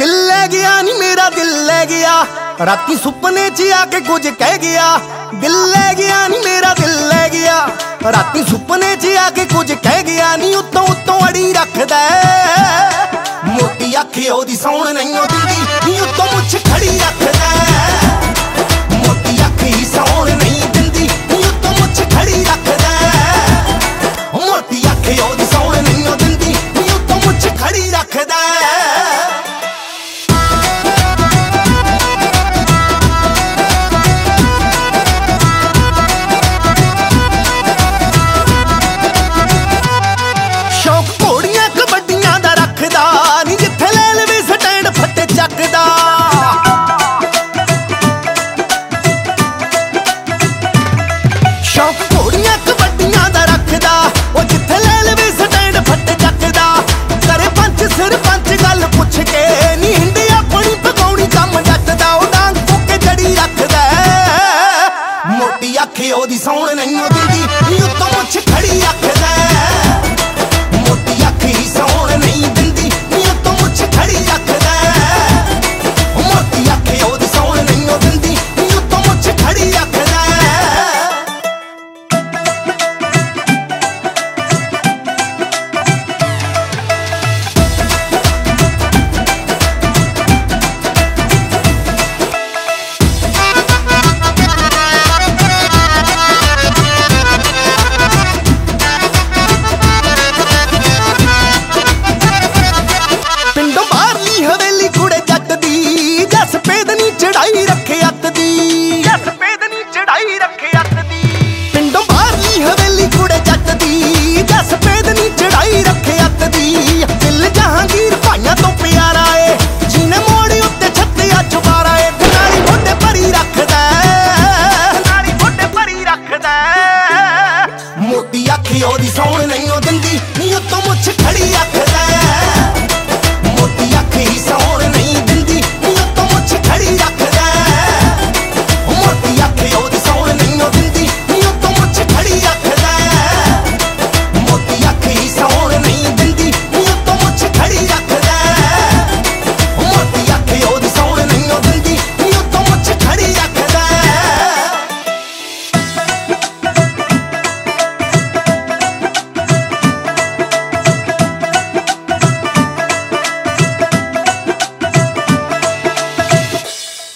ਗਿਆ ਨੀ ਮੇਰਾ, ਦਿਲ ਲੈ ਗਿਆ। ਰਾਤੀ ਸੁਪਨੇ 'ਚ ਆ ਕੇ ਕੁਝ ਕਹਿ ਗਿਆ। ਦਿਲ ਲੈ ਗਿਆ ਨੀ ਮੇਰਾ, ਦਿਲ ਲੈ ਗਿਆ। ਰਾਤੀ ਸੁਪਨੇ 'ਚ ਆ ਕੇ ਕੁਝ ਕਹਿ ਗਿਆ ਨੀ, ਉੱਤੋਂ ਉੱਤੋਂ ਅੜੀ ਰੱਖਦਾ ਮੋਟੀ ਅੱਖ ਉਹਦੀ ਸੌਣ ਨਹੀਂ ਉਹ ਦਿੰਦੀ ਨੀ ਉੱਤੋਂ ਮੁੱਛ ਖੜੀ ਰੱਖਦਾ ਮੋਟੀ ਅੱਖ ਹੀ ਸੌਣ ਨਹੀਂ ਦਿੰਦੀ। ਨੀ ਉੱਤੋਂ ਮੁੱਛ ਖੜੀ ਰੱਖਦਾ ਮੋਟੀ ਅੱਖ ਉਹਦੀ ਸੌਣ ਨਹੀਂ ਉਹ ਦਿੰਦੀ ਨੀ ਉੱਤੋਂ ਮੁੱਛ ਖੜੀ ਰੱਖਦਾ ਉਹਦੀ ਸੌਣ ਨਹੀਂ ਉਹ ਦਿੰਦੀ। ਨੀ ਉੱਤੋਂ ਮੁੱਛ ਖੜੀ ਰੱਖਦਾ ਨਹੀਂ ਉਹ ਦਿੰਦੀ ਨਹੀਂ ਉਹ ਤੋਂ ਮੁੱਛ ਖੜੀ ਆਖਦਾ